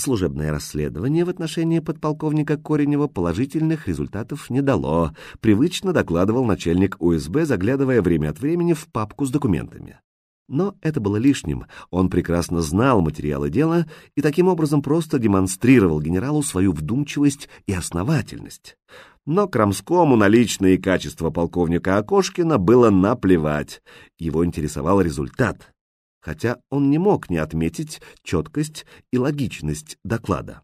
Служебное расследование в отношении подполковника Коренева положительных результатов не дало, привычно докладывал начальник УСБ, заглядывая время от времени в папку с документами. Но это было лишним, он прекрасно знал материалы дела и таким образом просто демонстрировал генералу свою вдумчивость и основательность. Но Крамскому на личные качества полковника Окошкина было наплевать, его интересовал результат хотя он не мог не отметить четкость и логичность доклада.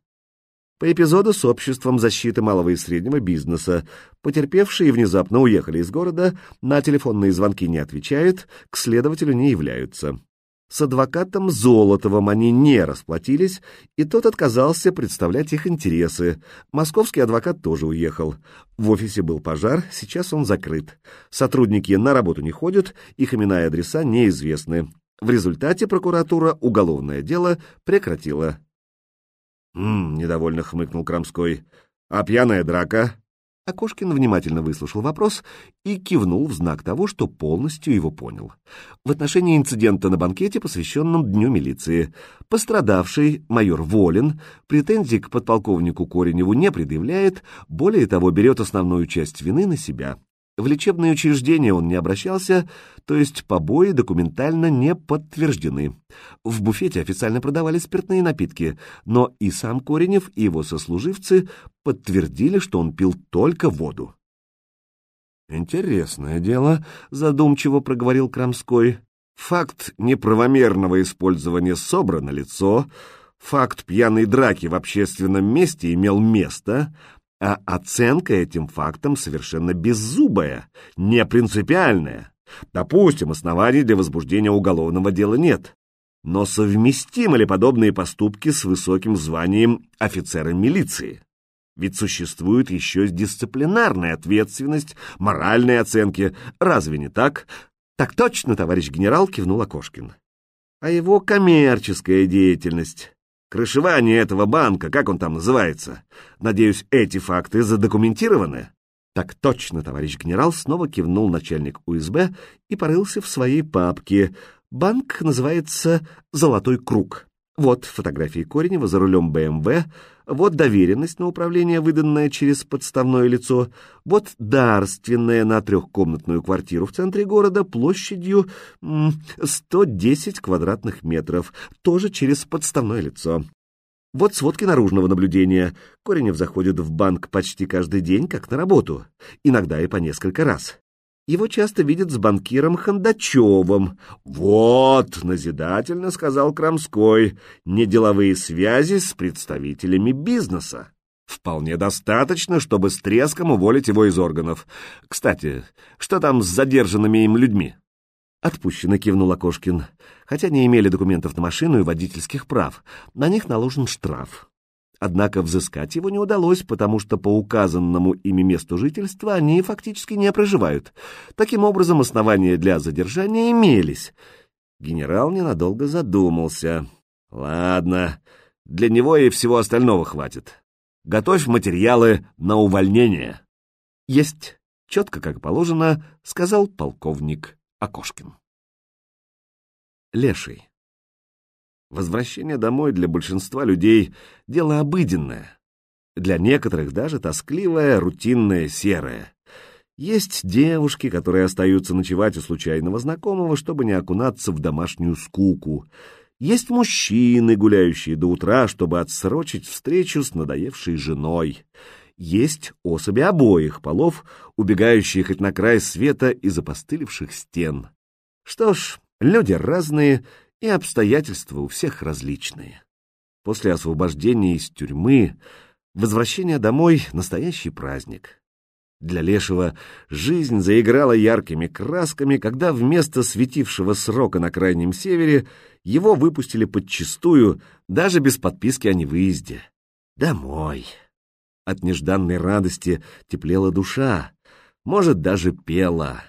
По эпизоду с обществом защиты малого и среднего бизнеса потерпевшие внезапно уехали из города, на телефонные звонки не отвечают, к следователю не являются. С адвокатом Золотовым они не расплатились, и тот отказался представлять их интересы. Московский адвокат тоже уехал. В офисе был пожар, сейчас он закрыт. Сотрудники на работу не ходят, их имена и адреса неизвестны. В результате прокуратура уголовное дело прекратила. «М -м, недовольно хмыкнул Крамской. «А пьяная драка?» Окошкин внимательно выслушал вопрос и кивнул в знак того, что полностью его понял. В отношении инцидента на банкете, посвященном Дню милиции, пострадавший майор Волин претензий к подполковнику Кореневу не предъявляет, более того, берет основную часть вины на себя. В лечебные учреждения он не обращался, то есть побои документально не подтверждены. В буфете официально продавались спиртные напитки, но и сам Коренев, и его сослуживцы подтвердили, что он пил только воду. «Интересное дело», — задумчиво проговорил Крамской. «Факт неправомерного использования собра на лицо, факт пьяной драки в общественном месте имел место, а оценка этим фактам совершенно беззубая, не принципиальная. Допустим, оснований для возбуждения уголовного дела нет. Но совместимы ли подобные поступки с высоким званием офицера милиции? Ведь существует еще дисциплинарная ответственность, моральные оценки. Разве не так? Так точно, товарищ генерал, кивнул Окошкин. А его коммерческая деятельность. Крышевание этого банка, как он там называется? Надеюсь, эти факты задокументированы? Так точно, товарищ генерал, снова кивнул начальник УСБ и порылся в своей папке. Банк называется «Золотой круг». Вот фотографии Коренева за рулем БМВ, вот доверенность на управление, выданная через подставное лицо, вот дарственная на трехкомнатную квартиру в центре города площадью 110 квадратных метров, тоже через подставное лицо. Вот сводки наружного наблюдения. Коренев заходит в банк почти каждый день, как на работу, иногда и по несколько раз. Его часто видят с банкиром Хондачевым. «Вот», — назидательно сказал Крамской, — «неделовые связи с представителями бизнеса. Вполне достаточно, чтобы с треском уволить его из органов. Кстати, что там с задержанными им людьми?» Отпущено, кивнул Окошкин. Хотя не имели документов на машину и водительских прав. На них наложен штраф. Однако взыскать его не удалось, потому что по указанному ими месту жительства они фактически не проживают. Таким образом, основания для задержания имелись. Генерал ненадолго задумался. «Ладно, для него и всего остального хватит. Готовь материалы на увольнение». «Есть, четко как положено», — сказал полковник Окошкин. Леший. Возвращение домой для большинства людей — дело обыденное. Для некоторых даже тоскливое, рутинное, серое. Есть девушки, которые остаются ночевать у случайного знакомого, чтобы не окунаться в домашнюю скуку. Есть мужчины, гуляющие до утра, чтобы отсрочить встречу с надоевшей женой. Есть особи обоих полов, убегающие хоть на край света из опостылевших стен. Что ж, люди разные, и обстоятельства у всех различные. После освобождения из тюрьмы возвращение домой — настоящий праздник. Для Лешего жизнь заиграла яркими красками, когда вместо светившего срока на Крайнем Севере его выпустили подчистую, даже без подписки о невыезде. Домой. От нежданной радости теплела душа, может, даже пела.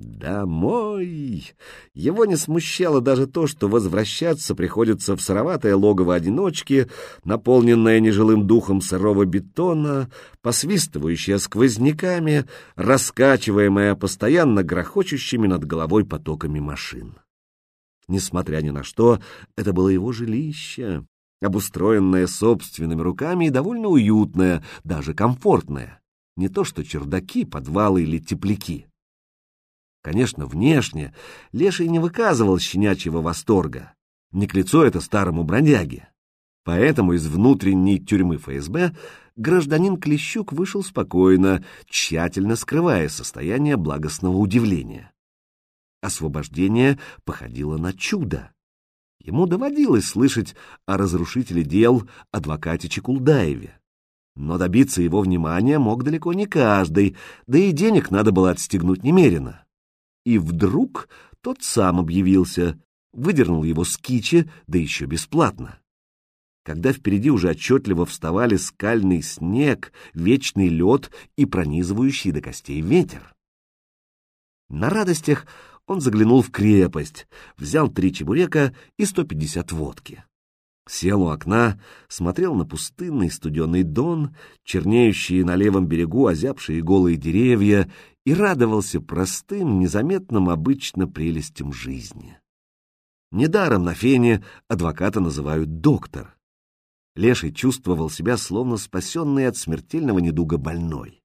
Домой! Его не смущало даже то, что возвращаться приходится в сыроватое логово одиночки, наполненное нежилым духом сырого бетона, посвистывающее сквозняками, раскачиваемое постоянно грохочущими над головой потоками машин. Несмотря ни на что, это было его жилище, обустроенная собственными руками и довольно уютная, даже комфортная. Не то что чердаки, подвалы или тепляки. Конечно, внешне Леший не выказывал щенячьего восторга. Не к лицу это старому бродяге. Поэтому из внутренней тюрьмы ФСБ гражданин Клещук вышел спокойно, тщательно скрывая состояние благостного удивления. Освобождение походило на чудо. Ему доводилось слышать о разрушителе дел адвокате Чекулдаеве. Но добиться его внимания мог далеко не каждый, да и денег надо было отстегнуть немерено. И вдруг тот сам объявился, выдернул его с кичи, да еще бесплатно. Когда впереди уже отчетливо вставали скальный снег, вечный лед и пронизывающий до костей ветер. На радостях он заглянул в крепость, взял три чебурека и сто пятьдесят водки. Сел у окна, смотрел на пустынный студеный дон, чернеющие на левом берегу озябшие голые деревья и радовался простым, незаметным обычно прелестям жизни. Недаром на фене адвоката называют доктор. Леший чувствовал себя словно спасенный от смертельного недуга больной.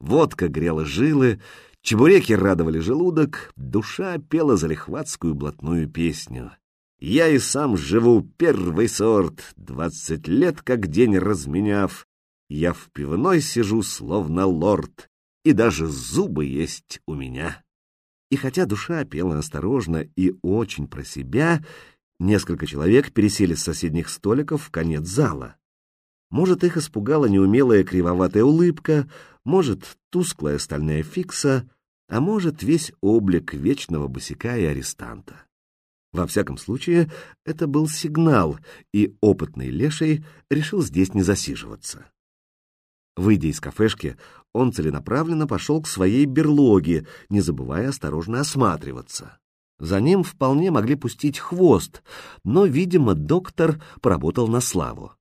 Водка грела жилы, Чебуреки радовали желудок, душа пела залихватскую блатную песню. Я и сам живу первый сорт, двадцать лет как день разменяв. Я в пивной сижу, словно лорд, и даже зубы есть у меня. И хотя душа пела осторожно и очень про себя, несколько человек пересели с соседних столиков в конец зала. Может, их испугала неумелая кривоватая улыбка, может, тусклая стальная фикса, а может, весь облик вечного босика и арестанта. Во всяком случае, это был сигнал, и опытный леший решил здесь не засиживаться. Выйдя из кафешки, он целенаправленно пошел к своей берлоге, не забывая осторожно осматриваться. За ним вполне могли пустить хвост, но, видимо, доктор поработал на славу.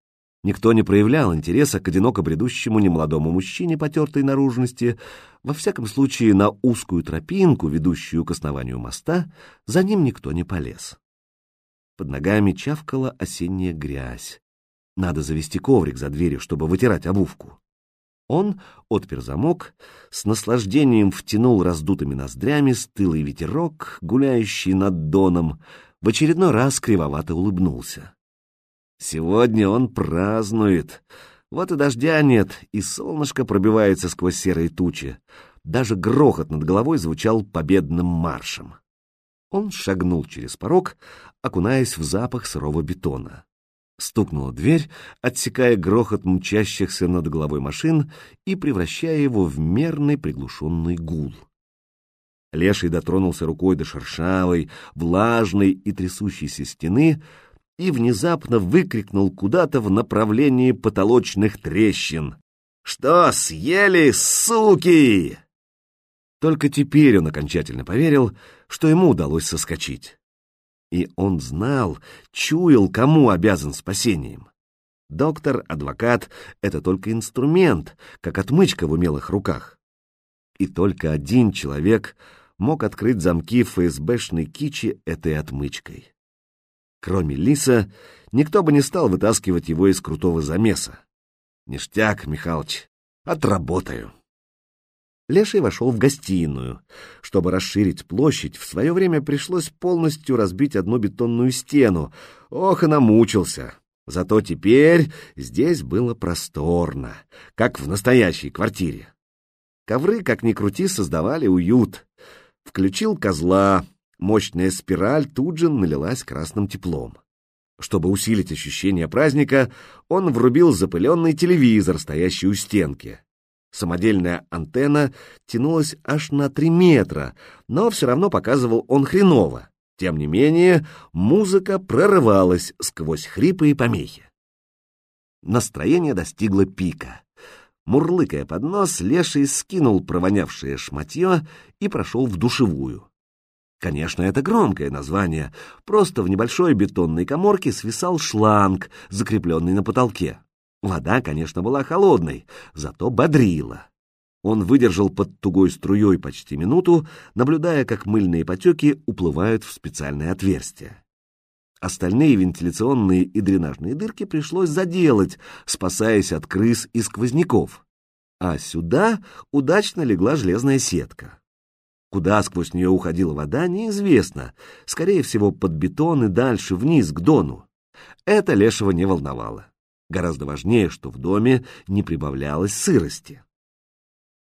Никто не проявлял интереса к одиноко бредущему немолодому мужчине потертой наружности. Во всяком случае, на узкую тропинку, ведущую к основанию моста, за ним никто не полез. Под ногами чавкала осенняя грязь. Надо завести коврик за дверью, чтобы вытирать обувку. Он отпер замок, с наслаждением втянул раздутыми ноздрями стылый ветерок, гуляющий над доном, в очередной раз кривовато улыбнулся. Сегодня он празднует. Вот и дождя нет, и солнышко пробивается сквозь серые тучи. Даже грохот над головой звучал победным маршем. Он шагнул через порог, окунаясь в запах сырого бетона. Стукнула дверь, отсекая грохот мчащихся над головой машин и превращая его в мерный приглушенный гул. Леший дотронулся рукой до шершавой, влажной и трясущейся стены, и внезапно выкрикнул куда-то в направлении потолочных трещин. «Что, съели, суки?» Только теперь он окончательно поверил, что ему удалось соскочить. И он знал, чуял, кому обязан спасением. Доктор, адвокат — это только инструмент, как отмычка в умелых руках. И только один человек мог открыть замки ФСБшной кичи этой отмычкой. Кроме Лиса, никто бы не стал вытаскивать его из крутого замеса. Ништяк, Михалыч, отработаю. Леший вошел в гостиную. Чтобы расширить площадь, в свое время пришлось полностью разбить одну бетонную стену. Ох, и намучился. Зато теперь здесь было просторно, как в настоящей квартире. Ковры, как ни крути, создавали уют. Включил козла, Мощная спираль тут же налилась красным теплом. Чтобы усилить ощущение праздника, он врубил запыленный телевизор, стоящий у стенки. Самодельная антенна тянулась аж на три метра, но все равно показывал он хреново. Тем не менее, музыка прорывалась сквозь хрипы и помехи. Настроение достигло пика. Мурлыкая под нос, Леший скинул провонявшее шматье и прошел в душевую. Конечно, это громкое название. Просто в небольшой бетонной коморке свисал шланг, закрепленный на потолке. Вода, конечно, была холодной, зато бодрила. Он выдержал под тугой струей почти минуту, наблюдая, как мыльные потеки уплывают в специальное отверстие. Остальные вентиляционные и дренажные дырки пришлось заделать, спасаясь от крыс и сквозняков. А сюда удачно легла железная сетка. Куда сквозь нее уходила вода, неизвестно. Скорее всего, под бетон и дальше, вниз, к дону. Это Лешего не волновало. Гораздо важнее, что в доме не прибавлялось сырости.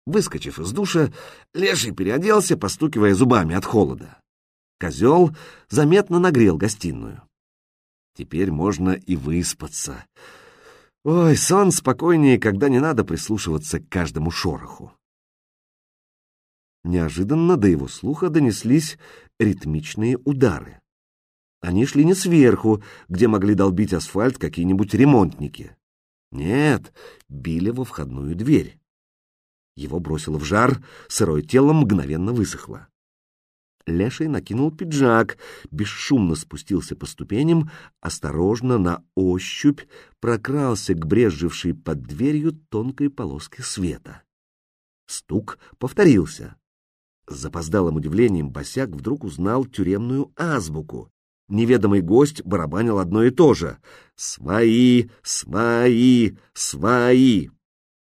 Выскочив из душа, Леший переоделся, постукивая зубами от холода. Козел заметно нагрел гостиную. Теперь можно и выспаться. Ой, сон спокойнее, когда не надо прислушиваться к каждому шороху. Неожиданно до его слуха донеслись ритмичные удары. Они шли не сверху, где могли долбить асфальт какие-нибудь ремонтники. Нет, били во входную дверь. Его бросило в жар, сырое тело мгновенно высохло. Леший накинул пиджак, бесшумно спустился по ступеням, осторожно, на ощупь, прокрался к брезжившей под дверью тонкой полоске света. Стук повторился. С запоздалым удивлением босяк вдруг узнал тюремную азбуку, неведомый гость барабанил одно и то же. «Свои! Свои! Свои!»